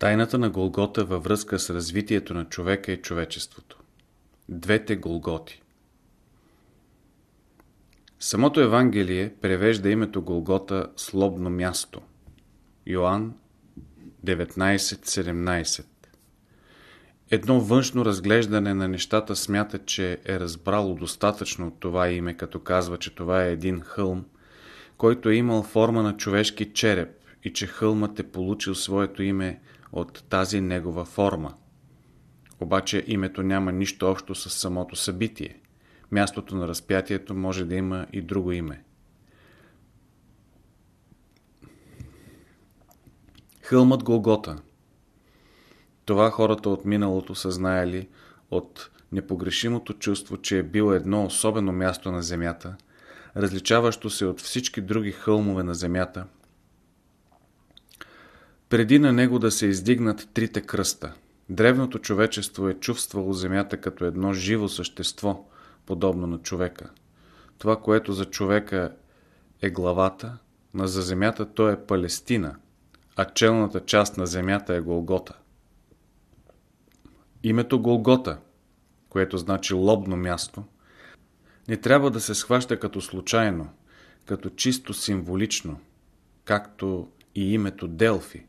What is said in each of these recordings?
Тайната на Голгота във връзка с развитието на човека и човечеството. Двете Голготи Самото Евангелие превежда името Голгота слобно място. Йоанн 19.17 Едно външно разглеждане на нещата смята, че е разбрало достатъчно от това име, като казва, че това е един хълм, който е имал форма на човешки череп и че хълмът е получил своето име от тази негова форма. Обаче името няма нищо общо с самото събитие. Мястото на разпятието може да има и друго име. Хълмът Голгота Това хората от миналото са знаели от непогрешимото чувство, че е бил едно особено място на земята, различаващо се от всички други хълмове на земята – преди на него да се издигнат трите кръста. Древното човечество е чувствало земята като едно живо същество, подобно на човека. Това, което за човека е главата, на за земята то е Палестина, а челната част на земята е Голгота. Името Голгота, което значи лобно място, не трябва да се схваща като случайно, като чисто символично, както и името Делфи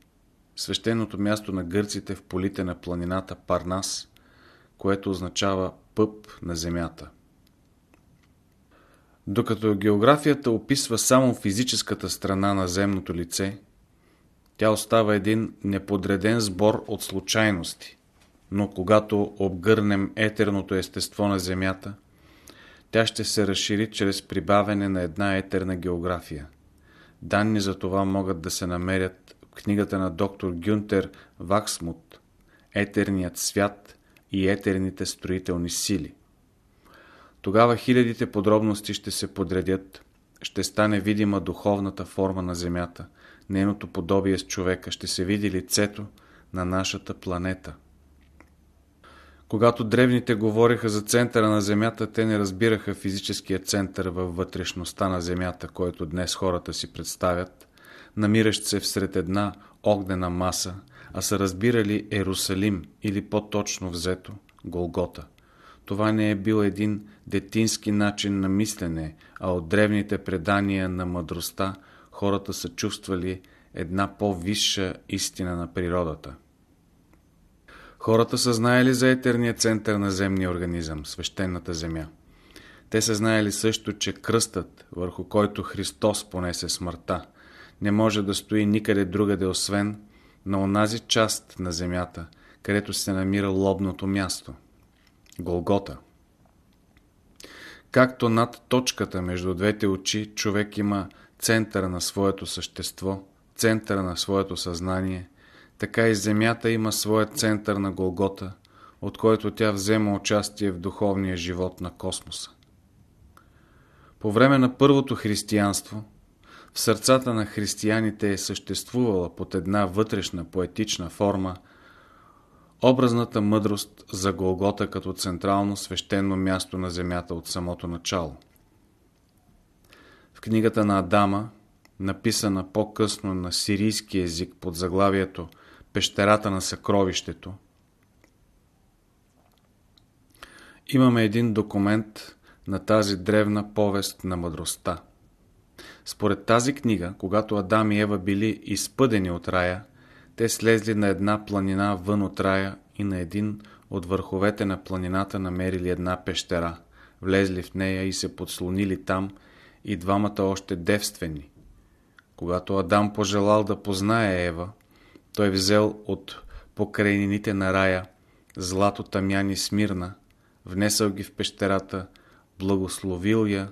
свещеното място на гърците в полите на планината Парнас, което означава пъп на земята. Докато географията описва само физическата страна на земното лице, тя остава един неподреден сбор от случайности, но когато обгърнем етерното естество на Земята, тя ще се разшири чрез прибавяне на една етерна география. Данни за това могат да се намерят книгата на доктор Гюнтер Ваксмут «Етерният свят и етерните строителни сили». Тогава хилядите подробности ще се подредят, ще стане видима духовната форма на Земята, нейното подобие с човека, ще се види лицето на нашата планета. Когато древните говориха за центъра на Земята, те не разбираха физическия център във вътрешността на Земята, който днес хората си представят – намиращ се всред една огнена маса, а са разбирали Ерусалим или по-точно взето Голгота. Това не е бил един детински начин на мислене, а от древните предания на мъдростта хората са чувствали една по-висша истина на природата. Хората са знаели за етерния център на земния организъм, свещената земя. Те са знаели също, че кръстът, върху който Христос понесе смъртта, не може да стои никъде другаде, освен на онази част на земята, където се намира лобното място – Голгота. Както над точката между двете очи човек има центъра на своето същество, центъра на своето съзнание, така и земята има своя център на Голгота, от който тя взема участие в духовния живот на космоса. По време на първото християнство – в сърцата на християните е съществувала под една вътрешна поетична форма образната мъдрост за Голгота като централно свещено място на земята от самото начало. В книгата на Адама, написана по-късно на сирийски език под заглавието Пещерата на съкровището, имаме един документ на тази древна повест на мъдростта. Според тази книга, когато Адам и Ева били изпъдени от рая, те слезли на една планина вън от рая и на един от върховете на планината намерили една пещера, влезли в нея и се подслонили там и двамата още девствени. Когато Адам пожелал да познае Ева, той взел от покрайнините на рая злато тамяни смирна, внесъл ги в пещерата, благословил я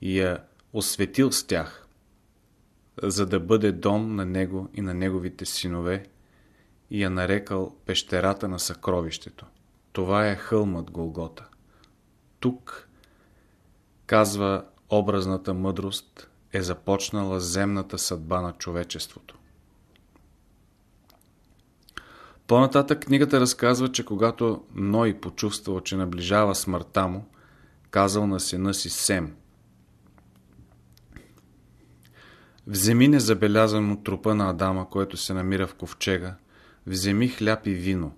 и я осветил с тях, за да бъде дом на него и на неговите синове и я нарекал пещерата на съкровището. Това е хълмът Голгота. Тук, казва образната мъдрост, е започнала земната съдба на човечеството. По-нататък книгата разказва, че когато Ной почувствал, че наближава смъртта му, казал на сина си Сем – Вземи незабелязано трупа на Адама, който се намира в ковчега, вземи хляб и вино,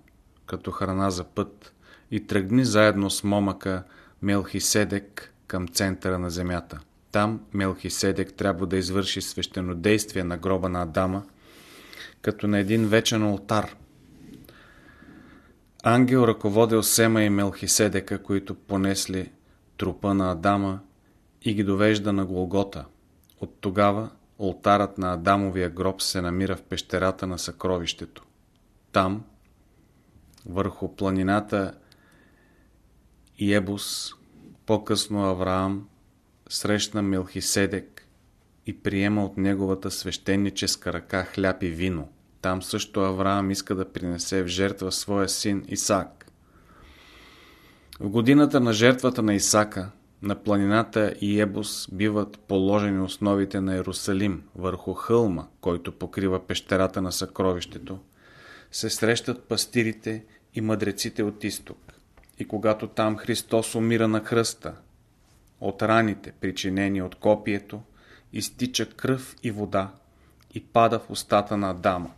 като храна за път, и тръгни заедно с момъка Мелхиседек към центъра на земята. Там Мелхиседек трябва да извърши свещенодействие на гроба на Адама, като на един вечен алтар. Ангел ръководил Сема и Мелхиседека, които понесли трупа на Адама и ги довежда на Голгота. От тогава алтарът на Адамовия гроб се намира в пещерата на съкровището. Там, върху планината Иебус, по-късно Авраам срещна Мелхиседек и приема от неговата свещеническа ръка хляб и вино. Там също Авраам иска да принесе в жертва своя син Исак. В годината на жертвата на Исака, на планината Иебус биват положени основите на Иерусалим върху хълма, който покрива пещерата на съкровището. Се срещат пастирите и мъдреците от изток. И когато там Христос умира на кръста, от раните, причинени от копието, изтича кръв и вода и пада в устата на Адама.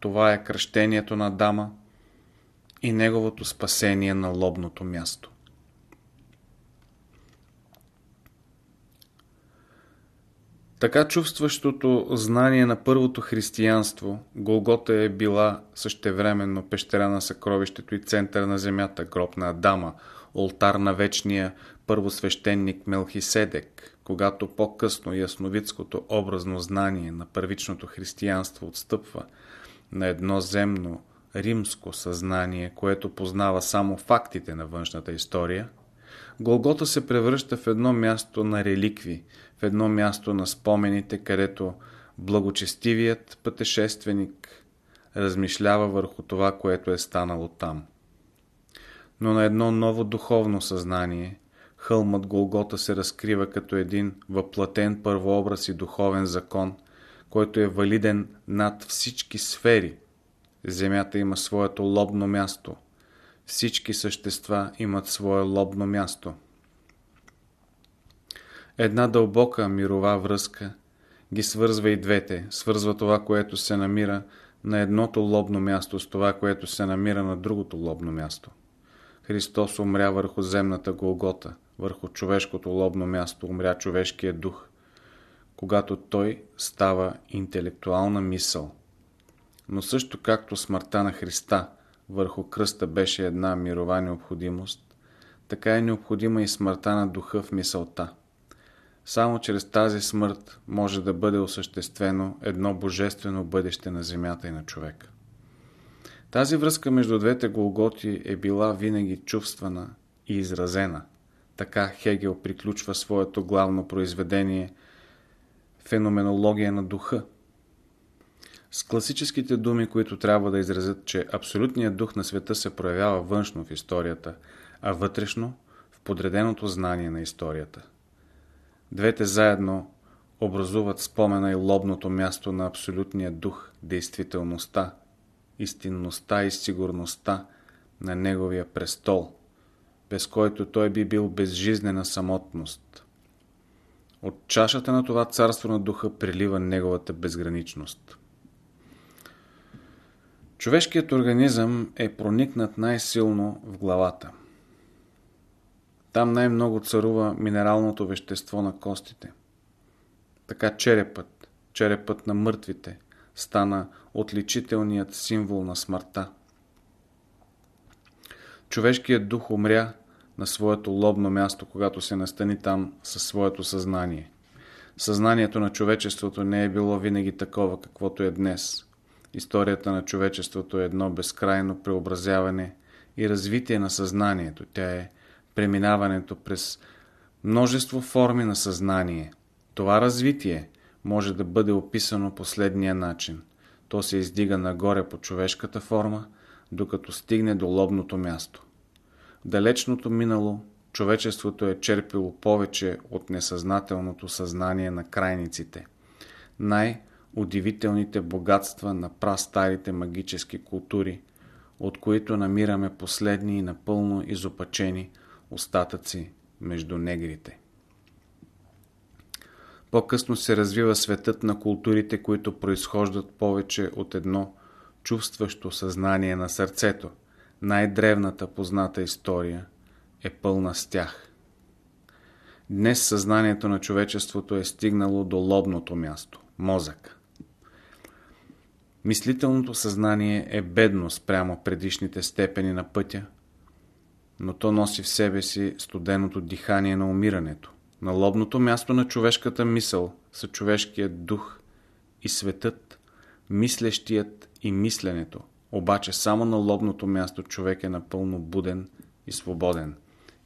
Това е кръщението на Адама и неговото спасение на лобното място. Така чувстващото знание на първото християнство, Голгота е била същевременно пещера на съкровището и център на земята, гроб на Адама, олтар на вечния първосвещеник Мелхиседек, когато по-късно ясновидското образно знание на първичното християнство отстъпва на едно земно римско съзнание, което познава само фактите на външната история, Голгота се превръща в едно място на реликви, в едно място на спомените, където благочестивият пътешественик размишлява върху това, което е станало там. Но на едно ново духовно съзнание хълмът Голгота се разкрива като един въплатен първообраз и духовен закон, който е валиден над всички сфери. Земята има своето лобно място. Всички същества имат свое лобно място. Една дълбока мирова връзка ги свързва и двете. Свързва това, което се намира на едното лобно място с това, което се намира на другото лобно място. Христос умря върху земната Голгота, върху човешкото лобно място умря човешкия дух, когато той става интелектуална мисъл. Но също както смъртта на Христа върху кръста беше една мирова необходимост, така е необходима и смъртта на духа в мисълта. Само чрез тази смърт може да бъде осъществено едно божествено бъдеще на земята и на човека. Тази връзка между двете Голготи е била винаги чувствана и изразена. Така Хегел приключва своето главно произведение Феноменология на духа. С класическите думи, които трябва да изразят, че абсолютният дух на света се проявява външно в историята, а вътрешно в подреденото знание на историята. Двете заедно образуват спомена и лобното място на абсолютния дух, действителността, истинността и сигурността на неговия престол, без който той би бил безжизнена самотност. От чашата на това царство на духа прилива неговата безграничност. Човешкият организъм е проникнат най-силно в главата – там най-много царува минералното вещество на костите. Така черепът, черепът на мъртвите, стана отличителният символ на смъртта. Човешкият дух умря на своето лобно място, когато се настани там със своето съзнание. Съзнанието на човечеството не е било винаги такова, каквото е днес. Историята на човечеството е едно безкрайно преобразяване и развитие на съзнанието. Тя е преминаването през множество форми на съзнание. Това развитие може да бъде описано последния начин. То се издига нагоре по човешката форма, докато стигне до лобното място. В далечното минало човечеството е черпило повече от несъзнателното съзнание на крайниците. Най-удивителните богатства на прастарите магически култури, от които намираме последни и напълно изопачени – остатъци между негрите. По-късно се развива светът на културите, които произхождат повече от едно чувстващо съзнание на сърцето, най-древната позната история, е пълна с тях. Днес съзнанието на човечеството е стигнало до лобното място – мозък. Мислителното съзнание е бедно спрямо предишните степени на пътя, но то носи в себе си студеното дихание на умирането. На лобното място на човешката мисъл са човешкият дух и светът, мислещият и мисленето. Обаче само на лобното място човек е напълно буден и свободен.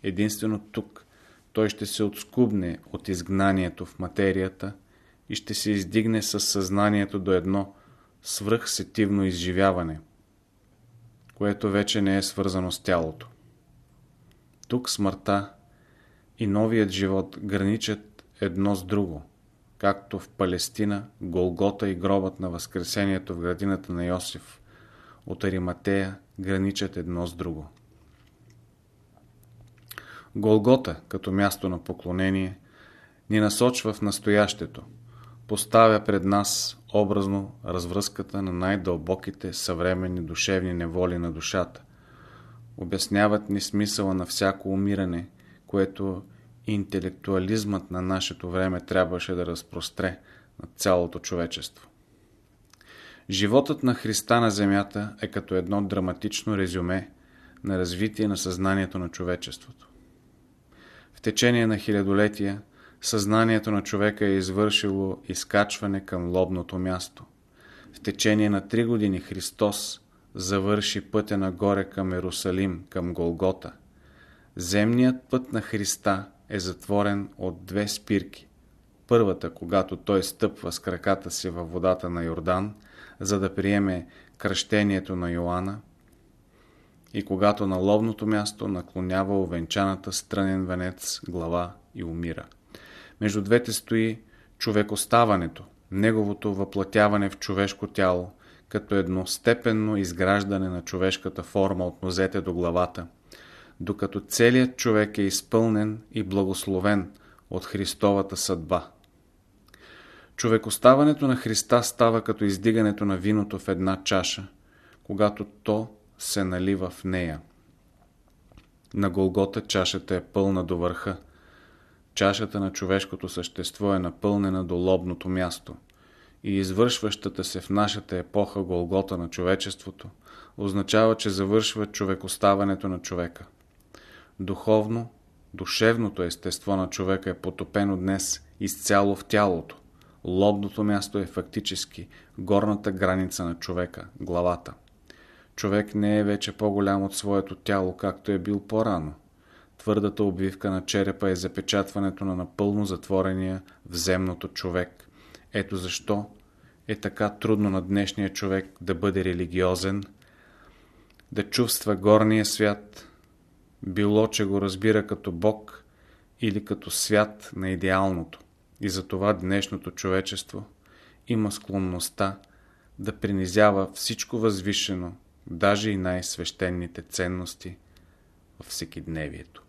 Единствено тук той ще се отскубне от изгнанието в материята и ще се издигне със съзнанието до едно свръхсетивно изживяване, което вече не е свързано с тялото. Тук смъртта и новият живот граничат едно с друго, както в Палестина, Голгота и гробът на Възкресението в градината на Йосиф от Ариматея граничат едно с друго. Голгота, като място на поклонение, ни насочва в настоящето, поставя пред нас образно развръзката на най-дълбоките съвременни душевни неволи на душата. Обясняват ни смисъла на всяко умиране, което интелектуализмът на нашето време трябваше да разпростре на цялото човечество. Животът на Христа на земята е като едно драматично резюме на развитие на съзнанието на човечеството. В течение на хилядолетия съзнанието на човека е извършило изкачване към лобното място. В течение на три години Христос завърши пътя нагоре към Ерусалим, към Голгота. Земният път на Христа е затворен от две спирки. Първата, когато той стъпва с краката си във водата на Йордан, за да приеме кръщението на Йоанна, и когато на лобното място наклонява овенчаната странен венец глава и умира. Между двете стои човекоставането, неговото въплатяване в човешко тяло, като едностепенно изграждане на човешката форма от нозете до главата, докато целият човек е изпълнен и благословен от Христовата съдба. Човекоставането на Христа става като издигането на виното в една чаша, когато то се налива в нея. На Голгота чашата е пълна до върха. Чашата на човешкото същество е напълнена до лобното място и извършващата се в нашата епоха Голгота на човечеството означава, че завършва човекоставането на човека. Духовно, душевното естество на човека е потопено днес изцяло в тялото. Лобното място е фактически горната граница на човека, главата. Човек не е вече по-голям от своето тяло, както е бил по-рано. Твърдата обвивка на черепа е запечатването на напълно затворения в земното човек. Ето защо е така трудно на днешния човек да бъде религиозен, да чувства горния свят, било, че го разбира като Бог или като свят на идеалното. И затова днешното човечество има склонността да принизява всичко възвишено, даже и най-свещените ценности във всекидневието.